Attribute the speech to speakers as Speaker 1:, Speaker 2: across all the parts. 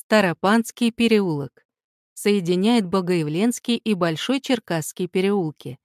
Speaker 1: Старопанский переулок. Соединяет Богоявленский и Большой Черкасский переулки.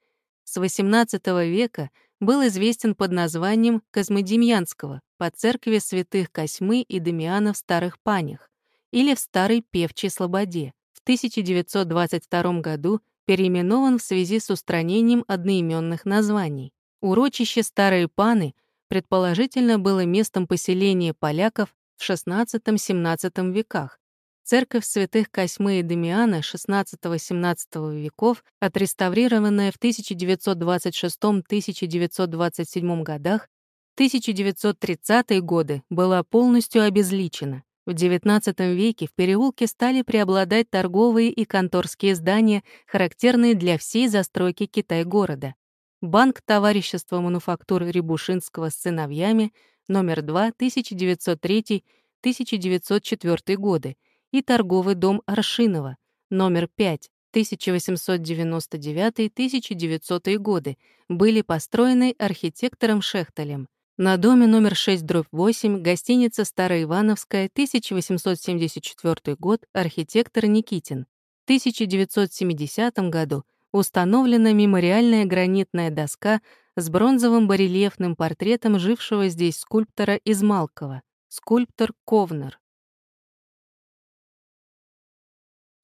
Speaker 1: С XVIII века был известен под названием Козмодемьянского по церкви святых Косьмы и Дамиана в Старых Панях или в Старой Певчей Слободе. В 1922 году переименован в связи с устранением одноименных названий. Урочище Старые Паны предположительно было местом поселения поляков в XVI-XVII веках. Церковь святых Косьмы и Дамиана XVI-XVII веков, отреставрированная в 1926-1927 годах, в 1930-е годы была полностью обезличена. В XIX веке в переулке стали преобладать торговые и конторские здания, характерные для всей застройки Китай-города. Банк товарищества мануфактур Рябушинского с сыновьями, номер 2, 1903-1904 годы, и торговый дом Аршинова, номер 5, 1899-1900 годы, были построены архитектором Шехтелем. На доме номер 6 дробь 8 гостиница Староивановская, 1874 год, архитектор Никитин. В 1970 году установлена мемориальная гранитная доска с бронзовым барельефным портретом жившего здесь скульптора Измалкова, скульптор Ковнер.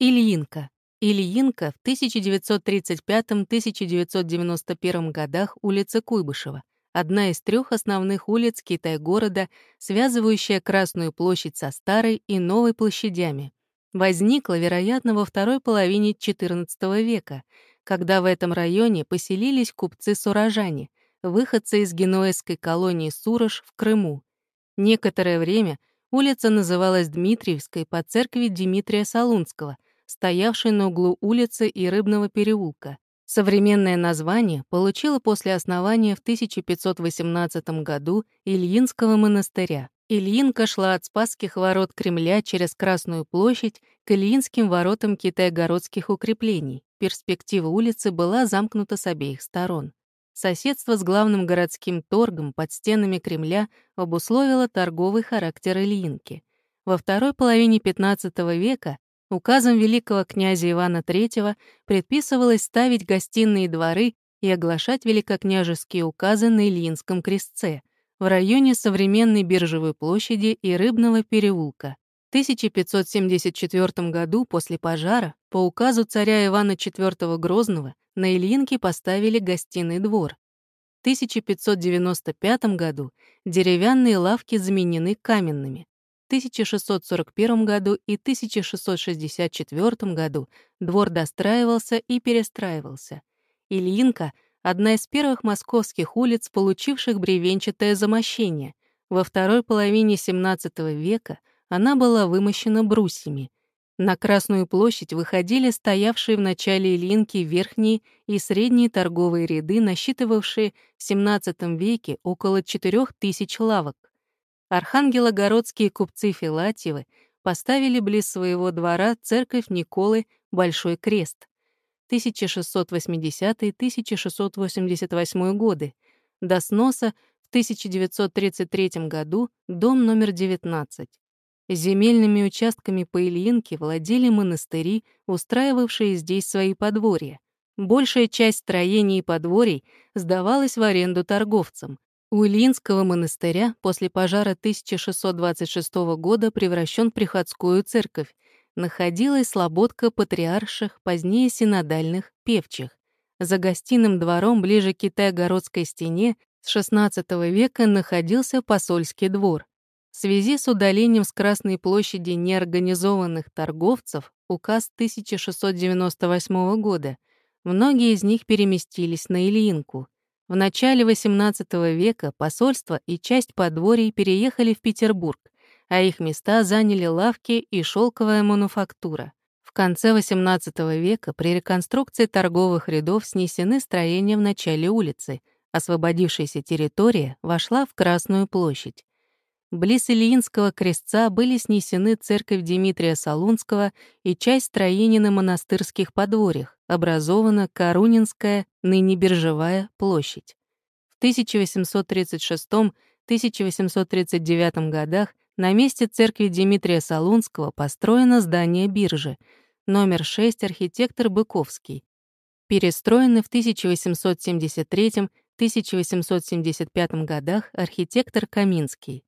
Speaker 1: Ильинка. Ильинка в 1935-1991 годах улица Куйбышева одна из трех основных улиц Китай-города, связывающая Красную площадь со Старой и Новой площадями. Возникла, вероятно, во второй половине XIV века, когда в этом районе поселились купцы-сурожане, выходцы из генуэзской колонии Сурож в Крыму. Некоторое время улица называлась Дмитриевской по церкви Дмитрия Солунского, стоявшей на углу улицы и Рыбного переулка. Современное название получило после основания в 1518 году Ильинского монастыря. Ильинка шла от Спасских ворот Кремля через Красную площадь к Ильинским воротам китайгородских укреплений. Перспектива улицы была замкнута с обеих сторон. Соседство с главным городским торгом под стенами Кремля обусловило торговый характер Ильинки. Во второй половине XV века Указом великого князя Ивана III предписывалось ставить гостиные дворы и оглашать великокняжеские указы на Ильинском крестце в районе современной Биржевой площади и Рыбного переулка. В 1574 году после пожара по указу царя Ивана IV Грозного на Ильинке поставили гостиный двор. В 1595 году деревянные лавки заменены каменными. 1641 году и 1664 году двор достраивался и перестраивался. Ильинка — одна из первых московских улиц, получивших бревенчатое замощение. Во второй половине XVII века она была вымощена брусьями. На Красную площадь выходили стоявшие в начале Ильинки верхние и средние торговые ряды, насчитывавшие в XVII веке около 4000 лавок. Архангелогородские купцы Филатьевы поставили близ своего двора церковь Николы Большой Крест 1680-1688 годы, до сноса в 1933 году дом номер 19. Земельными участками по Ильинке владели монастыри, устраивавшие здесь свои подворья. Большая часть строений и подворий сдавалась в аренду торговцам, у Ильинского монастыря после пожара 1626 года превращен в приходскую церковь. Находилась слободка патриарших, позднее синодальных, певчих. За гостиным двором ближе к Китай-городской стене с XVI века находился посольский двор. В связи с удалением с Красной площади неорганизованных торговцев указ 1698 года, многие из них переместились на Ильинку. В начале XVIII века посольство и часть подворий переехали в Петербург, а их места заняли лавки и шелковая мануфактура. В конце XVIII века при реконструкции торговых рядов снесены строения в начале улицы, освободившаяся территория вошла в Красную площадь. Близ Ильинского крестца были снесены церковь Дмитрия Солунского и часть строений на монастырских подворьях, образована Карунинская, ныне Биржевая, площадь. В 1836-1839 годах на месте церкви Дмитрия Солунского построено здание биржи, номер 6 архитектор Быковский, перестроенный в 1873-1875 годах архитектор Каминский.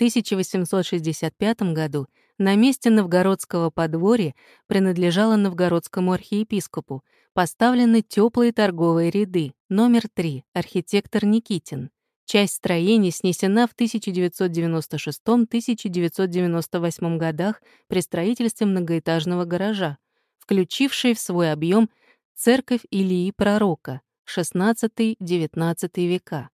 Speaker 1: В 1865 году на месте новгородского подворья принадлежало новгородскому архиепископу, поставлены теплые торговые ряды, номер 3, архитектор Никитин. Часть строений снесена в 1996-1998 годах при строительстве многоэтажного гаража, включивший в свой объем церковь Илии Пророка, XVI-XIX века.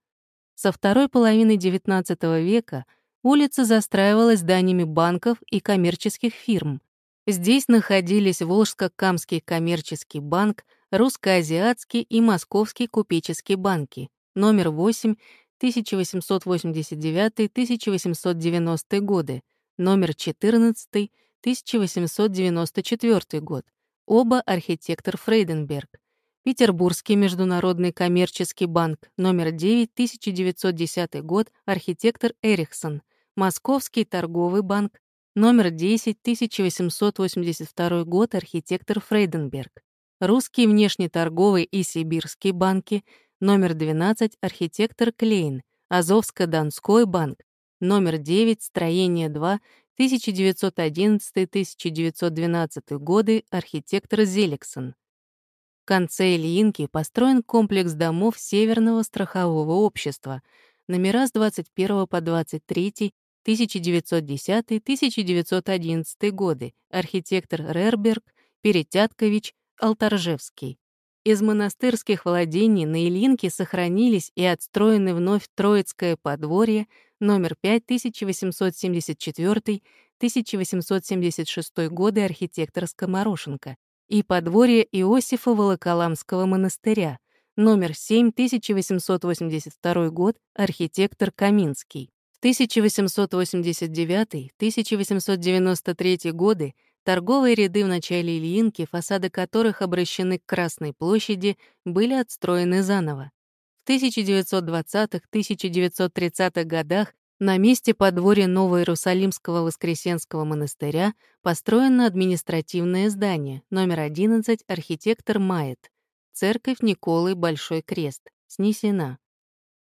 Speaker 1: Со второй половины XIX века улица застраивалась зданиями банков и коммерческих фирм. Здесь находились Волжско-Камский коммерческий банк, Русско-Азиатский и Московский купеческий банки, номер 8 1889-1890 годы, номер 14, 1894 год, оба архитектор Фрейденберг, Петербургский международный коммерческий банк, номер 9, 1910 год, архитектор Эриксон, Московский торговый банк, номер 10, 1882 год, архитектор Фрейденберг, Русский внешнеторговый и Сибирский банки, номер 12 архитектор Клейн, Азовско-Донской банк, номер 9 строение 2 1911-1912 годы архитектор Зеликсон. В конце Ильинки построен комплекс домов Северного страхового общества, номера с 21 по 23 1910-1911 годы, архитектор Рерберг, Перетяткович, Алтаржевский. Из монастырских владений на Ильинке сохранились и отстроены вновь Троицкое подворье, номер 5, 1874-1876 годы архитектор Скоморошенко, и подворье Иосифа Волоколамского монастыря, номер 7, 1882 год, архитектор Каминский. В 1889-1893 годы Торговые ряды в начале Ильинки, фасады которых обращены к Красной площади, были отстроены заново. В 1920-1930-х годах на месте подворья Новоиерусалимского Воскресенского монастыря построено административное здание, номер 11, архитектор Майет. Церковь Николы Большой Крест. Снесена.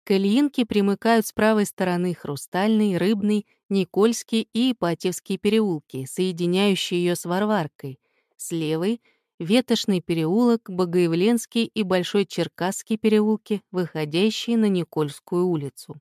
Speaker 1: К Ильинке примыкают с правой стороны Хрустальный, Рыбный, Никольский и Ипатьевский переулки, соединяющие ее с Варваркой. С левой — Ветошный переулок, Богоявленский и Большой Черкасский переулки, выходящие на Никольскую улицу.